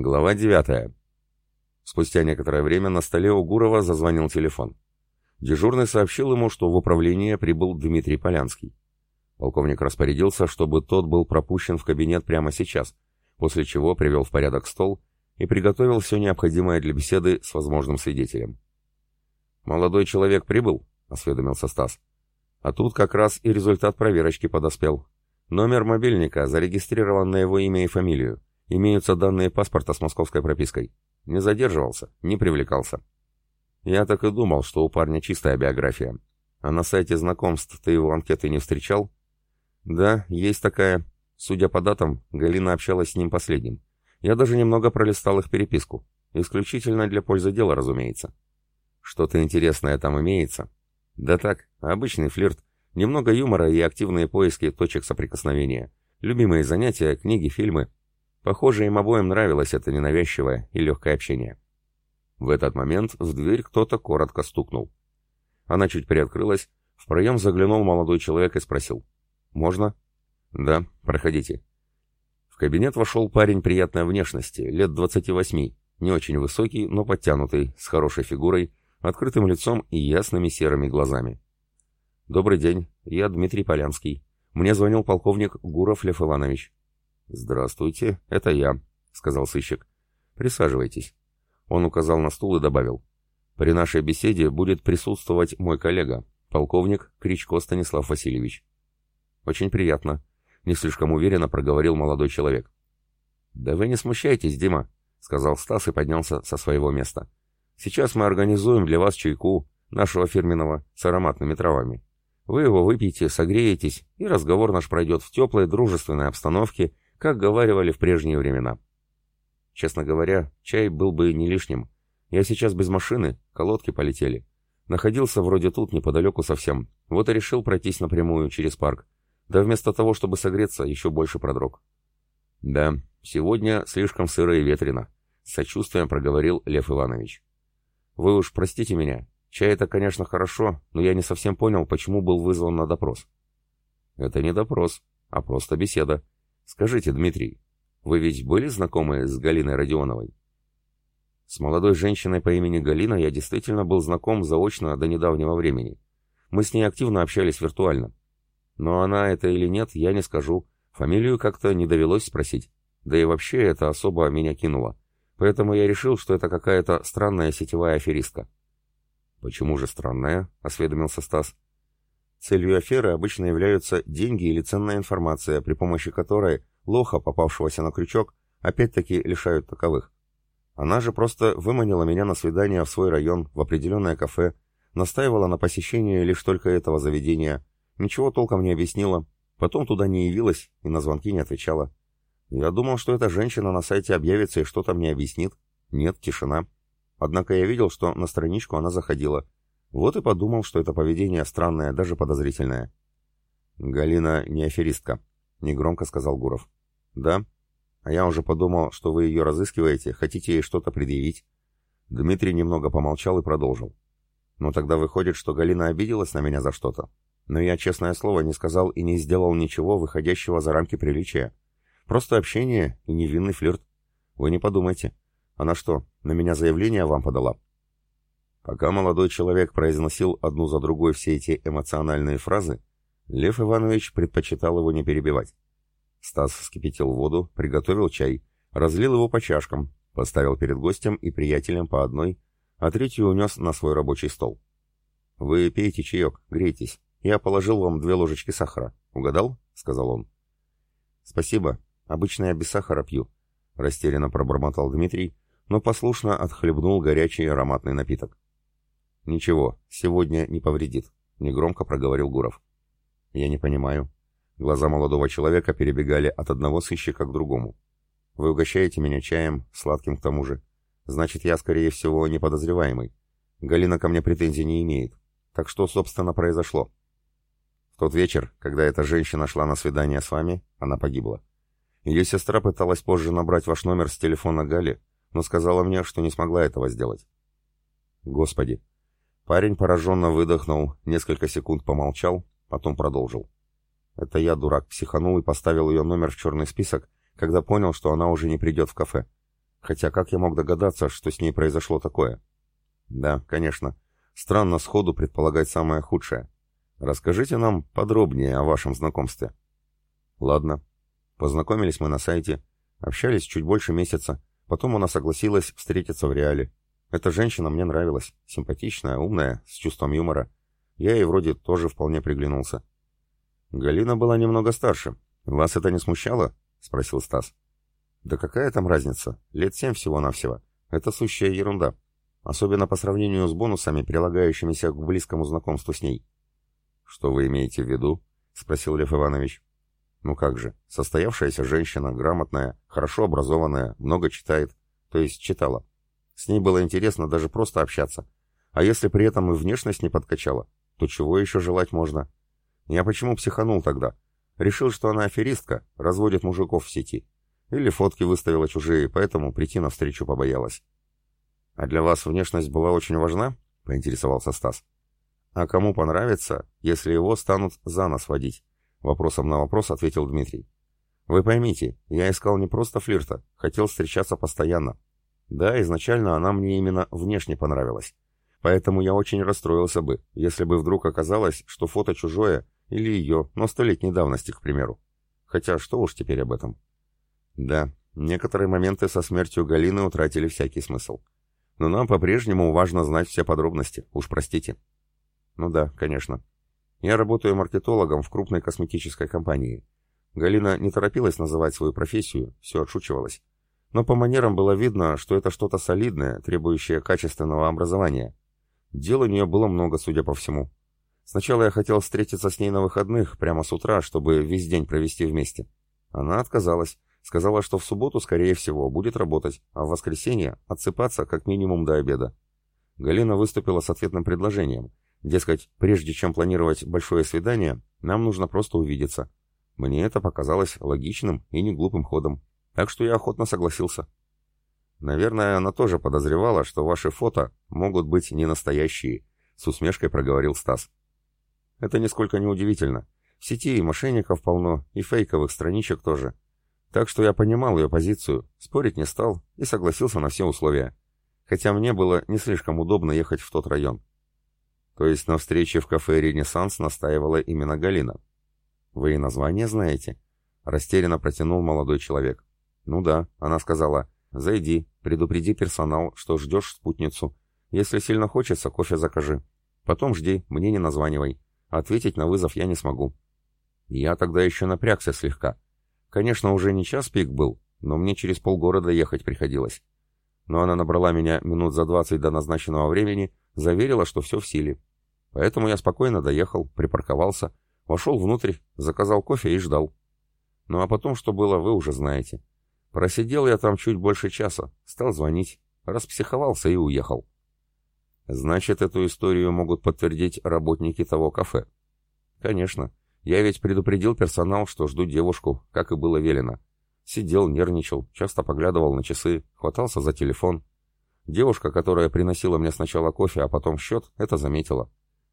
Глава 9. Спустя некоторое время на столе у Гурова зазвонил телефон. Дежурный сообщил ему, что в управление прибыл Дмитрий Полянский. Полковник распорядился, чтобы тот был пропущен в кабинет прямо сейчас, после чего привел в порядок стол и приготовил все необходимое для беседы с возможным свидетелем. «Молодой человек прибыл?» — осведомился Стас. А тут как раз и результат проверочки подоспел. Номер мобильника зарегистрирован на его имя и фамилию. Имеются данные паспорта с московской пропиской. Не задерживался, не привлекался. Я так и думал, что у парня чистая биография. А на сайте знакомств ты его анкеты не встречал? Да, есть такая. Судя по датам, Галина общалась с ним последним. Я даже немного пролистал их переписку. Исключительно для пользы дела, разумеется. Что-то интересное там имеется? Да так, обычный флирт. Немного юмора и активные поиски точек соприкосновения. Любимые занятия, книги, фильмы. Похоже, им обоим нравилось это ненавязчивое и легкое общение. В этот момент в дверь кто-то коротко стукнул. Она чуть приоткрылась, в проем заглянул молодой человек и спросил. «Можно?» «Да, проходите». В кабинет вошел парень приятной внешности, лет 28, не очень высокий, но подтянутый, с хорошей фигурой, открытым лицом и ясными серыми глазами. «Добрый день, я Дмитрий Полянский. Мне звонил полковник Гуров Лев Иванович». «Здравствуйте, это я», — сказал сыщик. «Присаживайтесь». Он указал на стул и добавил. «При нашей беседе будет присутствовать мой коллега, полковник Кричко Станислав Васильевич». «Очень приятно», — не слишком уверенно проговорил молодой человек. «Да вы не смущайтесь, Дима», — сказал Стас и поднялся со своего места. «Сейчас мы организуем для вас чайку, нашего фирменного, с ароматными травами. Вы его выпьете, согреетесь, и разговор наш пройдет в теплой, дружественной обстановке, как говаривали в прежние времена. Честно говоря, чай был бы не лишним. Я сейчас без машины, колодки полетели. Находился вроде тут, неподалеку совсем. Вот и решил пройтись напрямую через парк. Да вместо того, чтобы согреться, еще больше продрог. Да, сегодня слишком сыро и ветрено. С сочувствием проговорил Лев Иванович. Вы уж простите меня. Чай это, конечно, хорошо, но я не совсем понял, почему был вызван на допрос. Это не допрос, а просто беседа. Скажите, Дмитрий, вы ведь были знакомы с Галиной Родионовой? С молодой женщиной по имени Галина я действительно был знаком заочно до недавнего времени. Мы с ней активно общались виртуально. Но она это или нет, я не скажу. Фамилию как-то не довелось спросить. Да и вообще это особо меня кинуло. Поэтому я решил, что это какая-то странная сетевая аферистка. «Почему же странная?» — осведомился Стас. Целью аферы обычно являются деньги или ценная информация, при помощи которой лоха, попавшегося на крючок, опять-таки лишают таковых. Она же просто выманила меня на свидание в свой район, в определенное кафе, настаивала на посещении лишь только этого заведения, ничего толком не объяснила, потом туда не явилась и на звонки не отвечала. Я думал, что эта женщина на сайте объявится и что-то мне объяснит. Нет, тишина. Однако я видел, что на страничку она заходила. Вот и подумал, что это поведение странное, даже подозрительное. «Галина не аферистка», — негромко сказал Гуров. «Да? А я уже подумал, что вы ее разыскиваете, хотите ей что-то предъявить». Дмитрий немного помолчал и продолжил. «Ну тогда выходит, что Галина обиделась на меня за что-то. Но я, честное слово, не сказал и не сделал ничего, выходящего за рамки приличия. Просто общение и невинный флирт. Вы не подумайте. Она что, на меня заявление вам подала?» Пока молодой человек произносил одну за другой все эти эмоциональные фразы, Лев Иванович предпочитал его не перебивать. Стас вскипятил воду, приготовил чай, разлил его по чашкам, поставил перед гостем и приятелем по одной, а третью унес на свой рабочий стол. «Вы пейте чаек, грейтесь. Я положил вам две ложечки сахара. Угадал?» — сказал он. «Спасибо. Обычно я без сахара пью», — растерянно пробормотал Дмитрий, но послушно отхлебнул горячий ароматный напиток. «Ничего, сегодня не повредит», — негромко проговорил Гуров. «Я не понимаю». Глаза молодого человека перебегали от одного сыщика к другому. «Вы угощаете меня чаем, сладким к тому же. Значит, я, скорее всего, не подозреваемый. Галина ко мне претензий не имеет. Так что, собственно, произошло?» В тот вечер, когда эта женщина шла на свидание с вами, она погибла. Ее сестра пыталась позже набрать ваш номер с телефона Гали, но сказала мне, что не смогла этого сделать. Господи, Парень пораженно выдохнул, несколько секунд помолчал, потом продолжил. Это я, дурак, психанул и поставил ее номер в черный список, когда понял, что она уже не придет в кафе. Хотя как я мог догадаться, что с ней произошло такое? Да, конечно. Странно сходу предполагать самое худшее. Расскажите нам подробнее о вашем знакомстве. Ладно. Познакомились мы на сайте, общались чуть больше месяца. Потом она согласилась встретиться в реале. Эта женщина мне нравилась. Симпатичная, умная, с чувством юмора. Я ей вроде тоже вполне приглянулся. Галина была немного старше. Вас это не смущало? Спросил Стас. Да какая там разница? Лет семь всего-навсего. Это сущая ерунда. Особенно по сравнению с бонусами, прилагающимися к близкому знакомству с ней. Что вы имеете в виду? Спросил Лев Иванович. Ну как же, состоявшаяся женщина, грамотная, хорошо образованная, много читает. То есть читала. С ней было интересно даже просто общаться. А если при этом и внешность не подкачала, то чего еще желать можно? Я почему психанул тогда? Решил, что она аферистка, разводит мужиков в сети. Или фотки выставила чужие, поэтому прийти навстречу побоялась. «А для вас внешность была очень важна?» — поинтересовался Стас. «А кому понравится, если его станут за нос водить?» Вопросом на вопрос ответил Дмитрий. «Вы поймите, я искал не просто флирта, хотел встречаться постоянно. Да, изначально она мне именно внешне понравилась. Поэтому я очень расстроился бы, если бы вдруг оказалось, что фото чужое или ее, но столетней давности, к примеру. Хотя что уж теперь об этом. Да, некоторые моменты со смертью Галины утратили всякий смысл. Но нам по-прежнему важно знать все подробности, уж простите. Ну да, конечно. Я работаю маркетологом в крупной косметической компании. Галина не торопилась называть свою профессию, все отшучивалась. Но по манерам было видно, что это что-то солидное, требующее качественного образования. Дел у нее было много, судя по всему. Сначала я хотел встретиться с ней на выходных, прямо с утра, чтобы весь день провести вместе. Она отказалась, Сказала, что в субботу, скорее всего, будет работать, а в воскресенье отсыпаться как минимум до обеда. Галина выступила с ответным предложением. Дескать, прежде чем планировать большое свидание, нам нужно просто увидеться. Мне это показалось логичным и не глупым ходом, так что я охотно согласился. Наверное, она тоже подозревала, что ваши фото могут быть не настоящие, с усмешкой проговорил Стас. Это нисколько не удивительно. В сети и мошенников полно, и фейковых страничек тоже. Так что я понимал ее позицию, спорить не стал и согласился на все условия. Хотя мне было не слишком удобно ехать в тот район. То есть на встрече в кафе «Ренессанс» настаивала именно Галина. «Вы и название знаете?» Растерянно протянул молодой человек. «Ну да», — она сказала. «Зайди, предупреди персонал, что ждешь спутницу. Если сильно хочется, кофе закажи. Потом жди, мне не названивай. Ответить на вызов я не смогу». Я тогда еще напрягся слегка. Конечно, уже не час пик был, но мне через полгорода ехать приходилось. Но она набрала меня минут за двадцать до назначенного времени, заверила, что все в силе. Поэтому я спокойно доехал, припарковался, вошел внутрь, заказал кофе и ждал. Ну а потом, что было, вы уже знаете. Просидел я там чуть больше часа, стал звонить, распсиховался и уехал. Значит, эту историю могут подтвердить работники того кафе. Конечно. Я ведь предупредил персонал, что жду девушку, как и было велено. Сидел, нервничал, часто поглядывал на часы, хватался за телефон. Девушка, которая приносила мне сначала кофе, а потом счет, это заметила.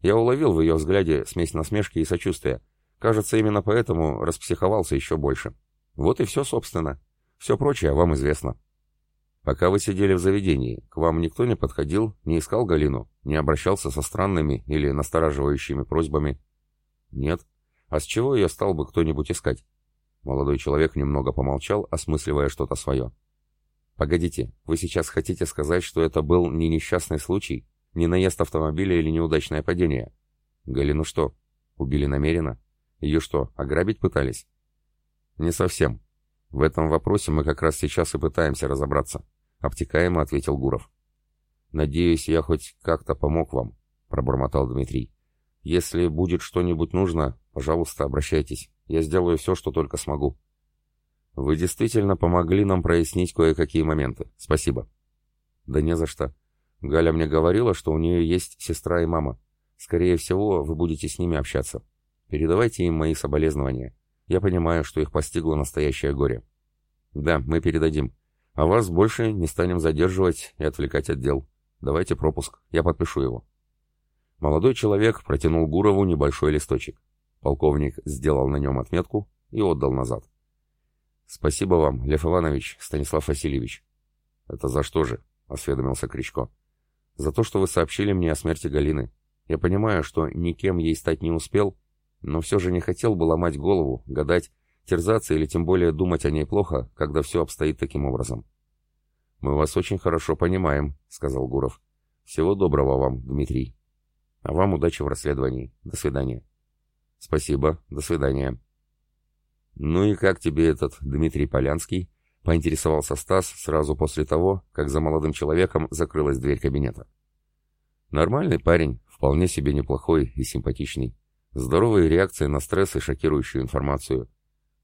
Я уловил в ее взгляде смесь насмешки и сочувствия. Кажется, именно поэтому распсиховался еще больше. Вот и все, собственно. Все прочее вам известно. Пока вы сидели в заведении, к вам никто не подходил, не искал Галину, не обращался со странными или настораживающими просьбами? Нет. А с чего ее стал бы кто-нибудь искать? Молодой человек немного помолчал, осмысливая что-то свое. «Погодите, вы сейчас хотите сказать, что это был не несчастный случай, не наезд автомобиля или неудачное падение? Галину что, убили намеренно? Ее что, ограбить пытались?» «Не совсем. В этом вопросе мы как раз сейчас и пытаемся разобраться», — обтекаемо ответил Гуров. «Надеюсь, я хоть как-то помог вам», — пробормотал Дмитрий. «Если будет что-нибудь нужно, Пожалуйста, обращайтесь. Я сделаю все, что только смогу. Вы действительно помогли нам прояснить кое-какие моменты. Спасибо. Да не за что. Галя мне говорила, что у нее есть сестра и мама. Скорее всего, вы будете с ними общаться. Передавайте им мои соболезнования. Я понимаю, что их постигло настоящее горе. Да, мы передадим. А вас больше не станем задерживать и отвлекать от дел. Давайте пропуск, я подпишу его. Молодой человек протянул Гурову небольшой листочек. Полковник сделал на нем отметку и отдал назад. «Спасибо вам, Лев Иванович, Станислав Васильевич». «Это за что же?» — осведомился Кричко. «За то, что вы сообщили мне о смерти Галины. Я понимаю, что никем ей стать не успел, но все же не хотел бы ломать голову, гадать, терзаться или тем более думать о ней плохо, когда все обстоит таким образом». «Мы вас очень хорошо понимаем», — сказал Гуров. «Всего доброго вам, Дмитрий. А вам удачи в расследовании. До свидания». «Спасибо. До свидания». «Ну и как тебе этот Дмитрий Полянский?» — поинтересовался Стас сразу после того, как за молодым человеком закрылась дверь кабинета. «Нормальный парень, вполне себе неплохой и симпатичный. Здоровые реакции на стресс и шокирующую информацию.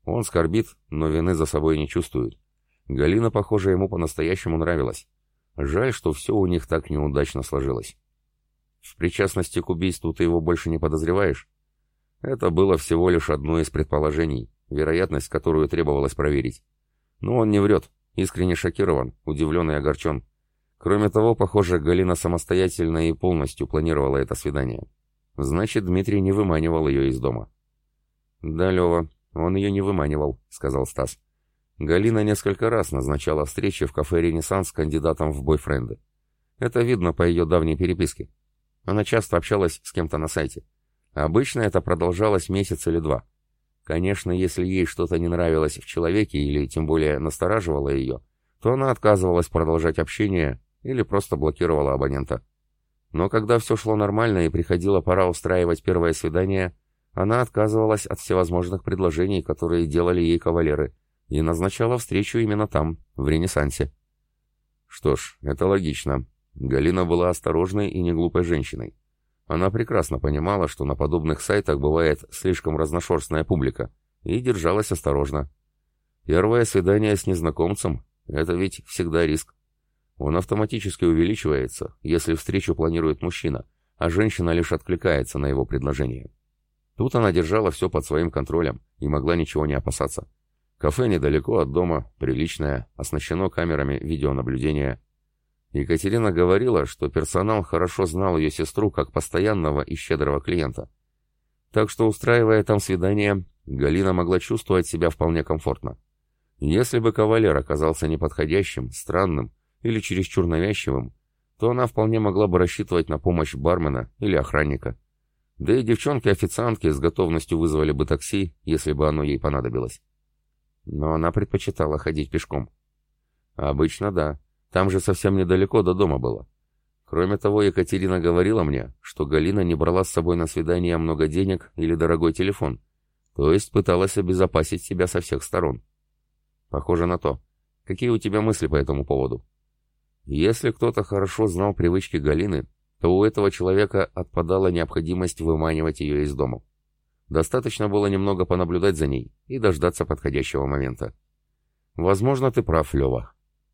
Он скорбит, но вины за собой не чувствует. Галина, похоже, ему по-настоящему нравилась. Жаль, что все у них так неудачно сложилось. В причастности к убийству ты его больше не подозреваешь? Это было всего лишь одно из предположений, вероятность, которую требовалось проверить. Но он не врет, искренне шокирован, удивлен и огорчен. Кроме того, похоже, Галина самостоятельно и полностью планировала это свидание. Значит, Дмитрий не выманивал ее из дома. «Да, Лева, он ее не выманивал», — сказал Стас. Галина несколько раз назначала встречи в кафе «Ренессанс» с кандидатом в бойфренды. Это видно по ее давней переписке. Она часто общалась с кем-то на сайте. Обычно это продолжалось месяц или два. Конечно, если ей что-то не нравилось в человеке или тем более настораживало ее, то она отказывалась продолжать общение или просто блокировала абонента. Но когда все шло нормально и приходила пора устраивать первое свидание, она отказывалась от всевозможных предложений, которые делали ей кавалеры, и назначала встречу именно там, в Ренессансе. Что ж, это логично. Галина была осторожной и неглупой женщиной. Она прекрасно понимала, что на подобных сайтах бывает слишком разношерстная публика, и держалась осторожно. Первое свидание с незнакомцем — это ведь всегда риск. Он автоматически увеличивается, если встречу планирует мужчина, а женщина лишь откликается на его предложение. Тут она держала все под своим контролем и могла ничего не опасаться. Кафе недалеко от дома, приличное, оснащено камерами видеонаблюдения. Екатерина говорила, что персонал хорошо знал ее сестру как постоянного и щедрого клиента. Так что, устраивая там свидание, Галина могла чувствовать себя вполне комфортно. Если бы кавалер оказался неподходящим, странным или чересчур навязчивым, то она вполне могла бы рассчитывать на помощь бармена или охранника. Да и девчонки-официантки с готовностью вызвали бы такси, если бы оно ей понадобилось. Но она предпочитала ходить пешком. Обычно да. Там же совсем недалеко до дома было. Кроме того, Екатерина говорила мне, что Галина не брала с собой на свидание много денег или дорогой телефон, то есть пыталась обезопасить себя со всех сторон. Похоже на то. Какие у тебя мысли по этому поводу? Если кто-то хорошо знал привычки Галины, то у этого человека отпадала необходимость выманивать ее из дома. Достаточно было немного понаблюдать за ней и дождаться подходящего момента. Возможно, ты прав, Лева.